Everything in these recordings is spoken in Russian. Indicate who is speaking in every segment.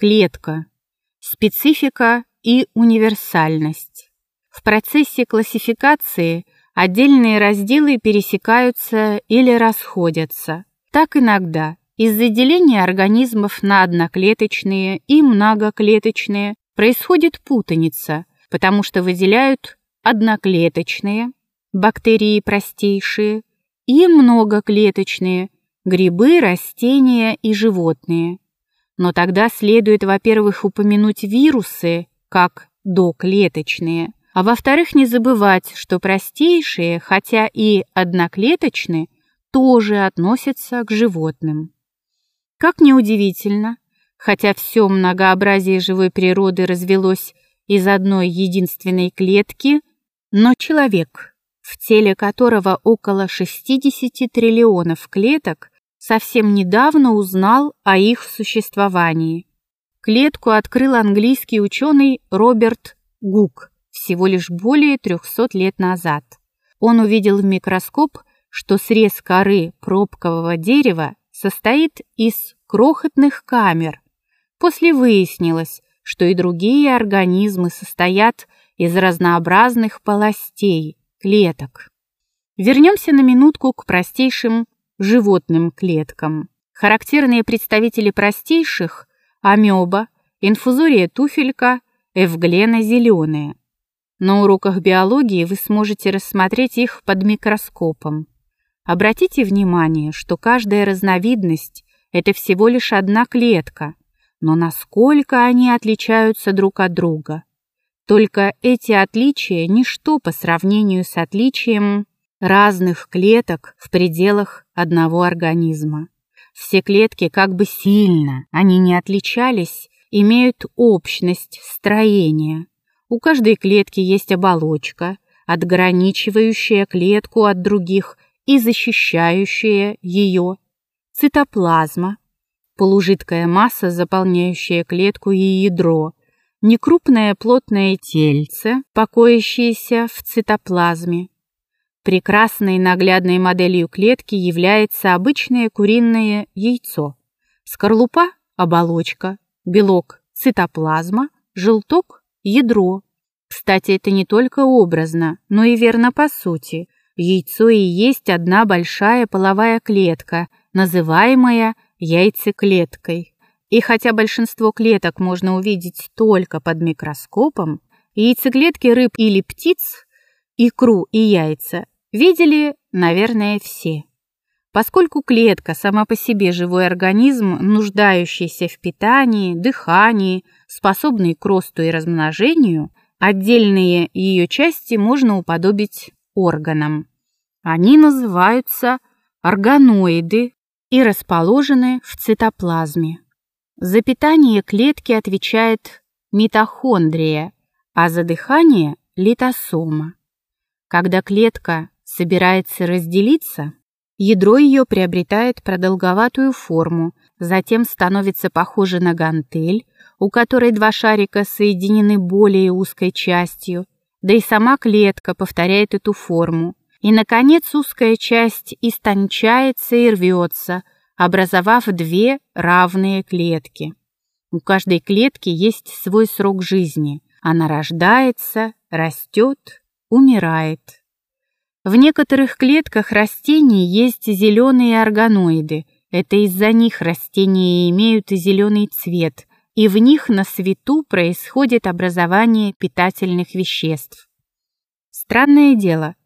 Speaker 1: Клетка. Специфика и универсальность. В процессе классификации отдельные разделы пересекаются или расходятся. Так иногда из-за деления организмов на одноклеточные и многоклеточные происходит путаница, потому что выделяют одноклеточные, бактерии простейшие, и многоклеточные, грибы, растения и животные. Но тогда следует, во-первых, упомянуть вирусы, как доклеточные, а во-вторых, не забывать, что простейшие, хотя и одноклеточные, тоже относятся к животным. Как неудивительно, хотя все многообразие живой природы развелось из одной единственной клетки, но человек, в теле которого около 60 триллионов клеток, совсем недавно узнал о их существовании. Клетку открыл английский ученый Роберт Гук всего лишь более 300 лет назад. Он увидел в микроскоп, что срез коры пробкового дерева состоит из крохотных камер. После выяснилось, что и другие организмы состоят из разнообразных полостей, клеток. Вернемся на минутку к простейшим животным клеткам. Характерные представители простейших – амеба, инфузория туфелька, эвглена зеленая. На уроках биологии вы сможете рассмотреть их под микроскопом. Обратите внимание, что каждая разновидность – это всего лишь одна клетка, но насколько они отличаются друг от друга. Только эти отличия – ничто по сравнению с отличием разных клеток в пределах одного организма. Все клетки, как бы сильно они не отличались, имеют общность строения. У каждой клетки есть оболочка, отграничивающая клетку от других и защищающая ее, цитоплазма, полужидкая масса, заполняющая клетку и ядро, некрупное плотное тельце, покоящееся в цитоплазме, Прекрасной наглядной моделью клетки является обычное куриное яйцо. Скорлупа – оболочка, белок – цитоплазма, желток – ядро. Кстати, это не только образно, но и верно по сути. Яйцо и есть одна большая половая клетка, называемая яйцеклеткой. И хотя большинство клеток можно увидеть только под микроскопом, яйцеклетки рыб или птиц, икру и яйца Видели, наверное, все. Поскольку клетка сама по себе живой организм, нуждающийся в питании, дыхании, способный к росту и размножению, отдельные ее части можно уподобить органам. Они называются органоиды и расположены в цитоплазме. За питание клетки отвечает митохондрия, а за дыхание – литосома. Когда клетка собирается разделиться, ядро ее приобретает продолговатую форму, затем становится похоже на гантель, у которой два шарика соединены более узкой частью, да и сама клетка повторяет эту форму. И, наконец, узкая часть истончается и рвется, образовав две равные клетки. У каждой клетки есть свой срок жизни. Она рождается, растет, умирает. В некоторых клетках растений есть зеленые органоиды. Это из-за них растения имеют зеленый цвет, и в них на свету происходит образование питательных веществ. Странное дело,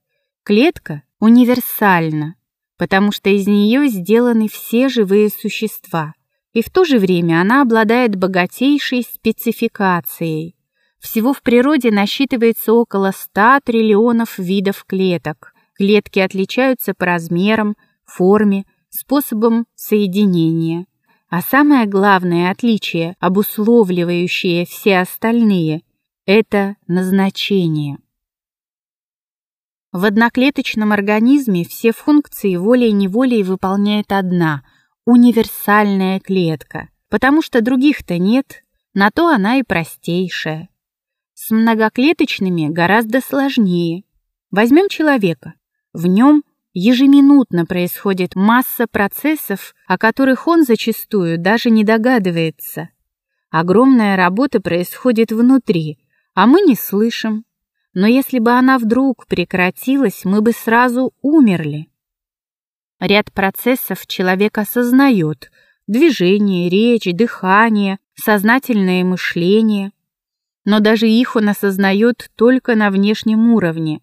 Speaker 1: клетка универсальна, потому что из нее сделаны все живые существа, и в то же время она обладает богатейшей спецификацией. Всего в природе насчитывается около 100 триллионов видов клеток. Клетки отличаются по размерам, форме, способам соединения. А самое главное отличие, обусловливающее все остальные, это назначение. В одноклеточном организме все функции волей-неволей выполняет одна, универсальная клетка, потому что других-то нет, на то она и простейшая. С многоклеточными гораздо сложнее. Возьмем человека. В нем ежеминутно происходит масса процессов, о которых он зачастую даже не догадывается. Огромная работа происходит внутри, а мы не слышим. Но если бы она вдруг прекратилась, мы бы сразу умерли. Ряд процессов человек осознает – движение, речь, дыхание, сознательное мышление. Но даже их он осознает только на внешнем уровне.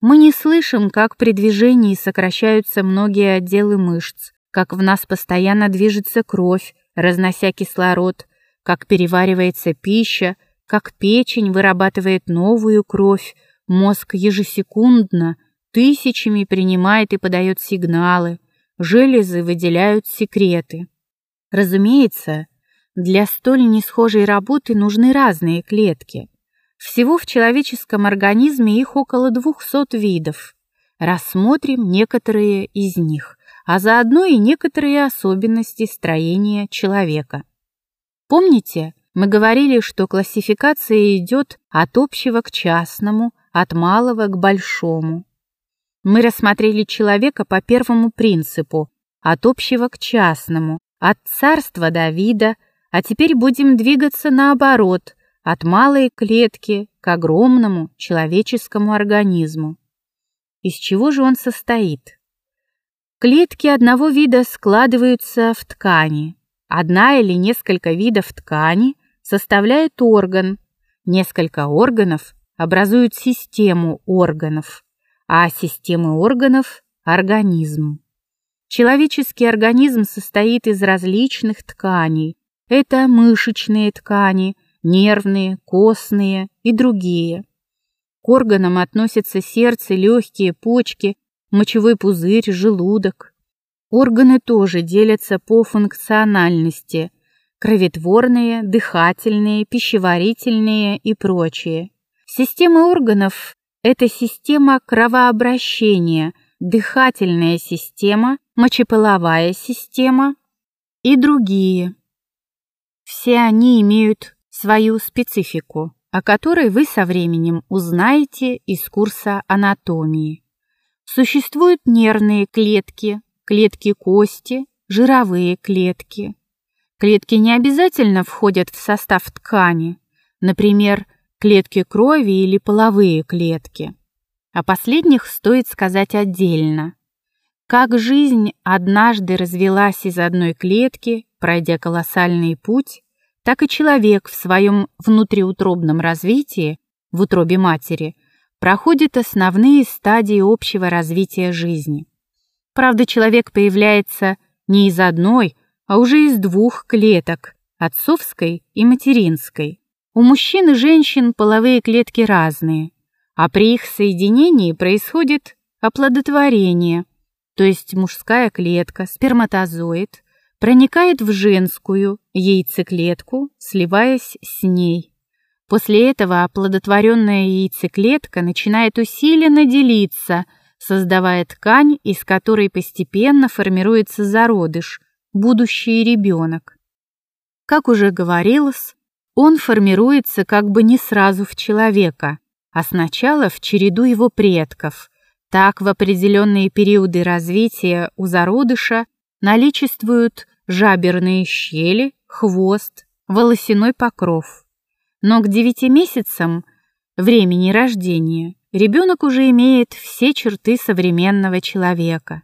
Speaker 1: Мы не слышим, как при движении сокращаются многие отделы мышц, как в нас постоянно движется кровь, разнося кислород, как переваривается пища, как печень вырабатывает новую кровь, мозг ежесекундно, тысячами принимает и подает сигналы, железы выделяют секреты. Разумеется, для столь несхожей работы нужны разные клетки. Всего в человеческом организме их около 200 видов. Рассмотрим некоторые из них, а заодно и некоторые особенности строения человека. Помните, мы говорили, что классификация идет от общего к частному, от малого к большому. Мы рассмотрели человека по первому принципу, от общего к частному, от царства Давида, а теперь будем двигаться наоборот, от малой клетки к огромному человеческому организму. Из чего же он состоит? Клетки одного вида складываются в ткани. Одна или несколько видов ткани составляют орган. Несколько органов образуют систему органов, а системы органов – организм. Человеческий организм состоит из различных тканей, это мышечные ткани, нервные, костные и другие. К органам относятся сердце, легкие, почки, мочевой пузырь, желудок. Органы тоже делятся по функциональности – кроветворные, дыхательные, пищеварительные и прочие. Система органов – это система кровообращения, дыхательная система, мочеполовая система и другие. Все они имеют свою специфику, о которой вы со временем узнаете из курса анатомии. Существуют нервные клетки, клетки кости, жировые клетки. Клетки не обязательно входят в состав ткани, например, клетки крови или половые клетки. О последних стоит сказать отдельно. Как жизнь однажды развелась из одной клетки, пройдя колоссальный путь, так и человек в своем внутриутробном развитии, в утробе матери, проходит основные стадии общего развития жизни. Правда, человек появляется не из одной, а уже из двух клеток, отцовской и материнской. У мужчин и женщин половые клетки разные, а при их соединении происходит оплодотворение, то есть мужская клетка, сперматозоид, проникает в женскую яйцеклетку, сливаясь с ней. После этого оплодотворенная яйцеклетка начинает усиленно делиться, создавая ткань, из которой постепенно формируется зародыш, будущий ребенок. Как уже говорилось, он формируется как бы не сразу в человека, а сначала в череду его предков. Так в определенные периоды развития у зародыша наличествуют жаберные щели, хвост, волосяной покров. Но к девяти месяцам времени рождения ребенок уже имеет все черты современного человека,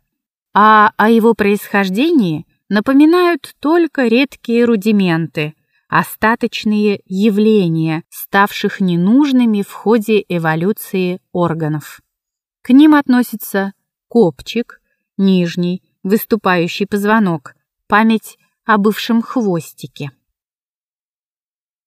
Speaker 1: а о его происхождении напоминают только редкие рудименты, остаточные явления, ставших ненужными в ходе эволюции органов. К ним относятся копчик, нижний, выступающий позвонок, память о бывшем хвостике.